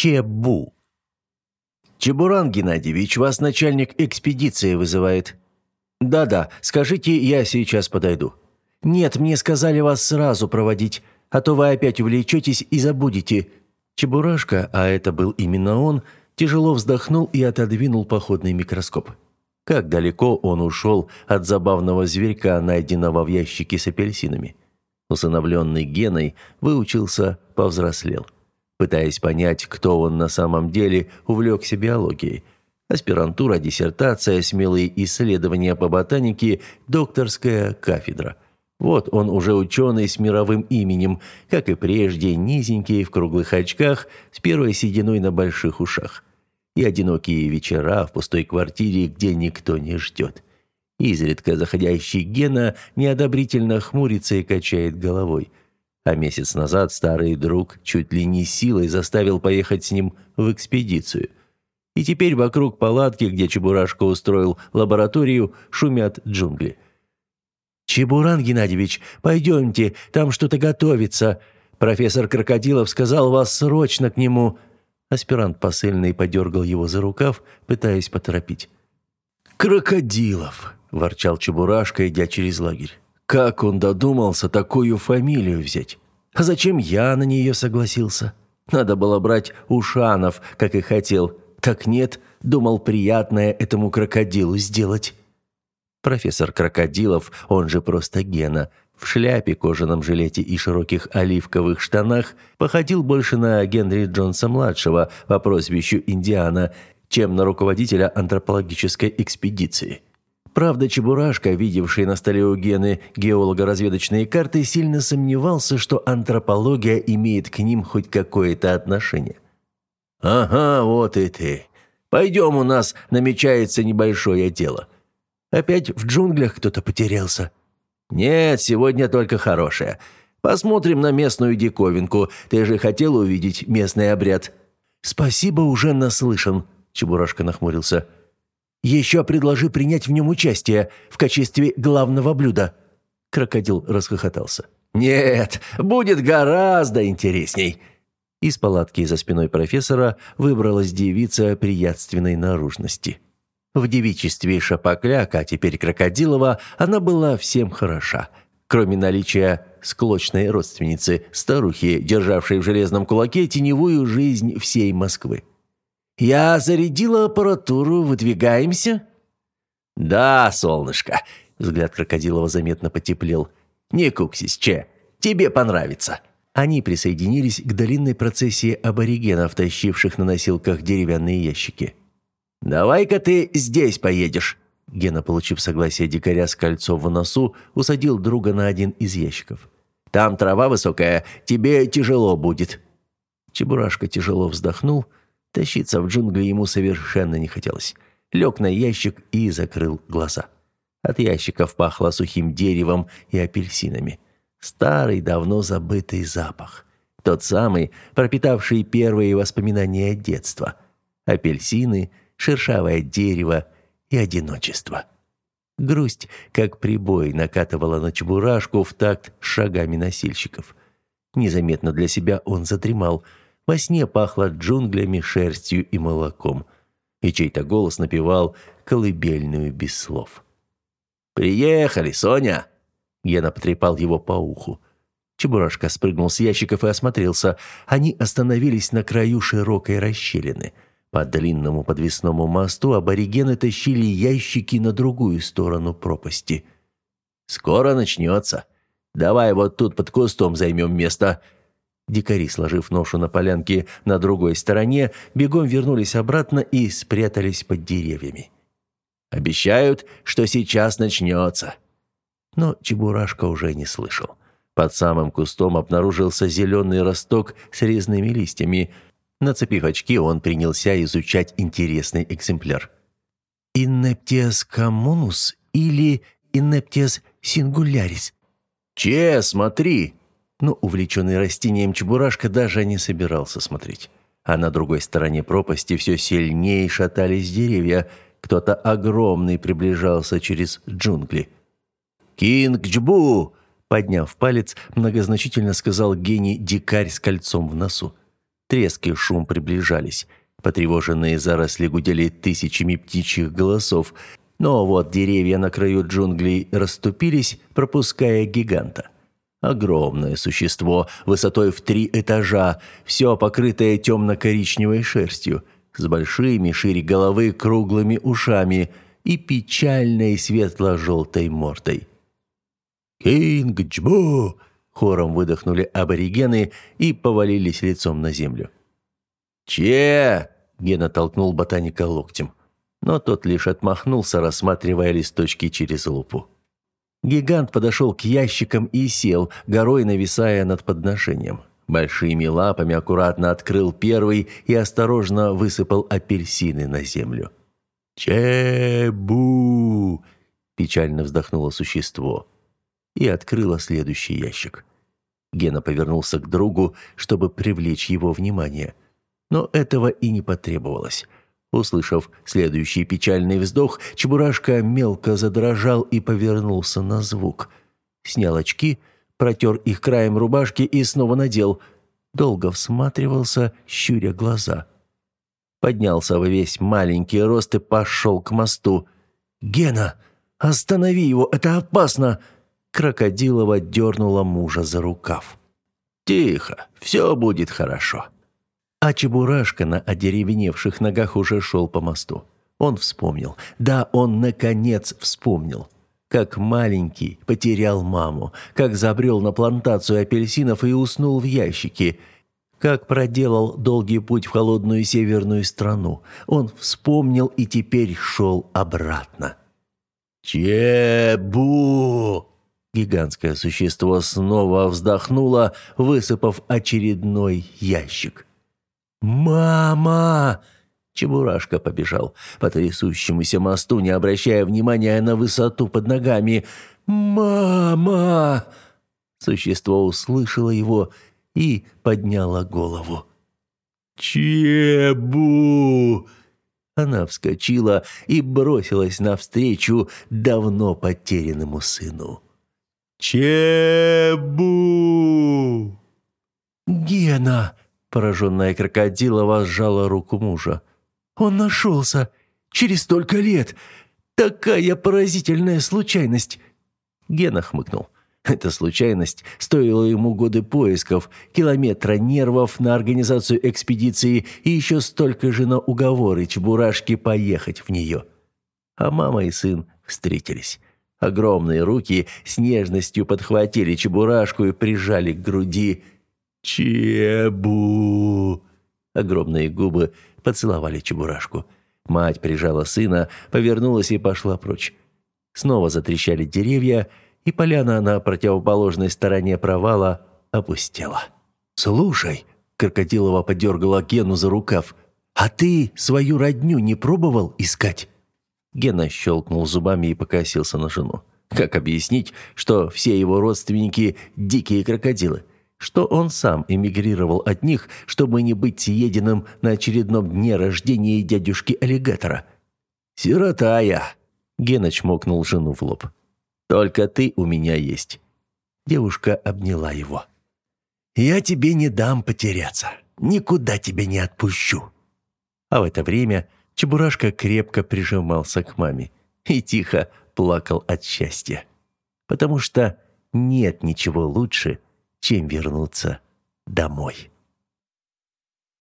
Чебу. «Чебуран Геннадьевич, вас начальник экспедиции вызывает». «Да-да, скажите, я сейчас подойду». «Нет, мне сказали вас сразу проводить, а то вы опять увлечетесь и забудете». Чебурашка, а это был именно он, тяжело вздохнул и отодвинул походный микроскоп. Как далеко он ушел от забавного зверька, найденного в ящике с апельсинами. Усыновленный Геной выучился, повзрослел. Пытаясь понять, кто он на самом деле, увлекся биологией. Аспирантура, диссертация, смелые исследования по ботанике, докторская кафедра. Вот он уже ученый с мировым именем, как и прежде, низенький, в круглых очках, с первой сединой на больших ушах. И одинокие вечера в пустой квартире, где никто не ждет. Изредка заходящий Гена неодобрительно хмурится и качает головой – а месяц назад старый друг чуть ли не силой заставил поехать с ним в экспедицию. И теперь вокруг палатки, где Чебурашка устроил лабораторию, шумят джунгли. «Чебуран Геннадьевич, пойдемте, там что-то готовится. Профессор Крокодилов сказал вас срочно к нему». Аспирант посыльный подергал его за рукав, пытаясь поторопить. «Крокодилов!» – ворчал Чебурашка, идя через лагерь. Как он додумался такую фамилию взять? А зачем я на нее согласился? Надо было брать Ушанов, как и хотел. Так нет, думал приятное этому крокодилу сделать. Профессор Крокодилов, он же просто Гена, в шляпе, кожаном жилете и широких оливковых штанах, походил больше на Генри Джонса-младшего по прозвищу Индиана, чем на руководителя антропологической экспедиции. Правда, Чебурашка, видевший на столе у Гены геолого-разведочные карты, сильно сомневался, что антропология имеет к ним хоть какое-то отношение. «Ага, вот и ты. Пойдем, у нас намечается небольшое дело. Опять в джунглях кто-то потерялся?» «Нет, сегодня только хорошее. Посмотрим на местную диковинку. Ты же хотел увидеть местный обряд». «Спасибо, уже наслышан», – Чебурашка нахмурился. Еще предложи принять в нем участие в качестве главного блюда». Крокодил расхохотался. «Нет, будет гораздо интересней». Из палатки за спиной профессора выбралась девица приятственной наружности. В девичестве Шапокляка, а теперь Крокодилова, она была всем хороша, кроме наличия склочной родственницы, старухи, державшей в железном кулаке теневую жизнь всей Москвы. «Я зарядила аппаратуру, выдвигаемся?» «Да, солнышко», — взгляд Крокодилова заметно потеплел. «Не куксись, Че, тебе понравится». Они присоединились к длинной процессии аборигенов, тащивших на носилках деревянные ящики. «Давай-ка ты здесь поедешь». Гена, получив согласие дикаря с кольцом в носу, усадил друга на один из ящиков. «Там трава высокая, тебе тяжело будет». Чебурашка тяжело вздохнул, — Тащиться в джунгли ему совершенно не хотелось. Лег на ящик и закрыл глаза. От ящиков пахло сухим деревом и апельсинами. Старый, давно забытый запах. Тот самый, пропитавший первые воспоминания детства. Апельсины, шершавое дерево и одиночество. Грусть, как прибой, накатывала на чебурашку в такт шагами носильщиков. Незаметно для себя он задремал – во сне пахло джунглями, шерстью и молоком. И чей-то голос напевал колыбельную без слов. «Приехали, Соня!» Гена потрепал его по уху. Чебурашка спрыгнул с ящиков и осмотрелся. Они остановились на краю широкой расщелины. По длинному подвесному мосту аборигены тащили ящики на другую сторону пропасти. «Скоро начнется. Давай вот тут под кустом займем место», Дикари, сложив ношу на полянке на другой стороне, бегом вернулись обратно и спрятались под деревьями. «Обещают, что сейчас начнется». Но Чебурашка уже не слышал. Под самым кустом обнаружился зеленый росток с резными листьями. Нацепив очки, он принялся изучать интересный экземпляр. «Иннептиас коммунус или Иннептиас сингулярис?» «Че, смотри!» Но увлеченный растением Чебурашка даже не собирался смотреть. А на другой стороне пропасти все сильнее шатались деревья. Кто-то огромный приближался через джунгли. «Кинг-джбу!» Подняв палец, многозначительно сказал гений дикарь с кольцом в носу. Треск и шум приближались. Потревоженные заросли гудели тысячами птичьих голосов, но вот деревья на краю джунглей расступились, пропуская гиганта. Огромное существо, высотой в три этажа, все покрытое темно-коричневой шерстью, с большими шире головы круглыми ушами и печальной светло-желтой мордой. «Кинг-джбу!» – хором выдохнули аборигены и повалились лицом на землю. «Че?» – Гена толкнул ботаника локтем. Но тот лишь отмахнулся, рассматривая листочки через лупу. Гигант подошел к ящикам и сел, горой нависая над подношением. Большими лапами аккуратно открыл первый и осторожно высыпал апельсины на землю. «Чебу!» – печально вздохнуло существо и открыло следующий ящик. Гена повернулся к другу, чтобы привлечь его внимание. Но этого и не потребовалось. Услышав следующий печальный вздох, Чебурашка мелко задрожал и повернулся на звук. Снял очки, протер их краем рубашки и снова надел. Долго всматривался, щуря глаза. Поднялся во весь маленький рост и пошел к мосту. «Гена, останови его, это опасно!» Крокодилова дернула мужа за рукав. «Тихо, все будет хорошо». А Чебурашка на одеревеневших ногах уже шел по мосту. Он вспомнил. Да, он наконец вспомнил. Как маленький потерял маму, как забрел на плантацию апельсинов и уснул в ящике, как проделал долгий путь в холодную северную страну. Он вспомнил и теперь шел обратно. «Чебу!» Гигантское существо снова вздохнуло, высыпав очередной ящик. «Мама!» Чебурашка побежал по трясущемуся мосту, не обращая внимания на высоту под ногами. «Мама!» Существо услышало его и подняло голову. «Чебу!» Она вскочила и бросилась навстречу давно потерянному сыну. «Чебу!» «Гена!» Пораженная крокодилова сжала руку мужа. «Он нашелся! Через столько лет! Такая поразительная случайность!» Гена хмыкнул. Эта случайность стоила ему годы поисков, километра нервов на организацию экспедиции и еще столько же на уговоры Чебурашки поехать в нее. А мама и сын встретились. Огромные руки с нежностью подхватили Чебурашку и прижали к груди – «Чебу!» Огромные губы поцеловали Чебурашку. Мать прижала сына, повернулась и пошла прочь. Снова затрещали деревья, и поляна на противоположной стороне провала опустела. «Слушай», — Крокодилова подергала Гену за рукав, «а ты свою родню не пробовал искать?» Гена щелкнул зубами и покосился на жену. Как объяснить, что все его родственники – дикие крокодилы? Что он сам эмигрировал от них, чтобы не быть съеденным на очередном дне рождения дядюшки-аллигатора. «Сирота я!» – Гена чмокнул жену в лоб. «Только ты у меня есть». Девушка обняла его. «Я тебе не дам потеряться. Никуда тебя не отпущу». А в это время Чебурашка крепко прижимался к маме и тихо плакал от счастья. Потому что нет ничего лучше, чем вернуться домой.